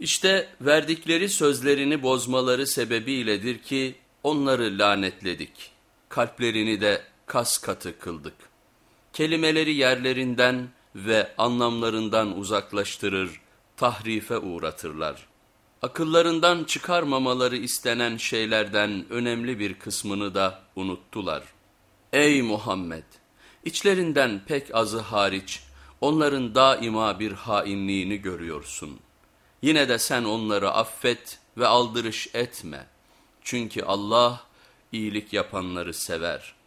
İşte verdikleri sözlerini bozmaları sebebiyledir ki onları lanetledik. Kalplerini de kas katı kıldık. Kelimeleri yerlerinden ve anlamlarından uzaklaştırır, tahrife uğratırlar. Akıllarından çıkarmamaları istenen şeylerden önemli bir kısmını da unuttular. Ey Muhammed! İçlerinden pek azı hariç onların daima bir hainliğini görüyorsun.'' Yine de sen onları affet ve aldırış etme. Çünkü Allah iyilik yapanları sever.''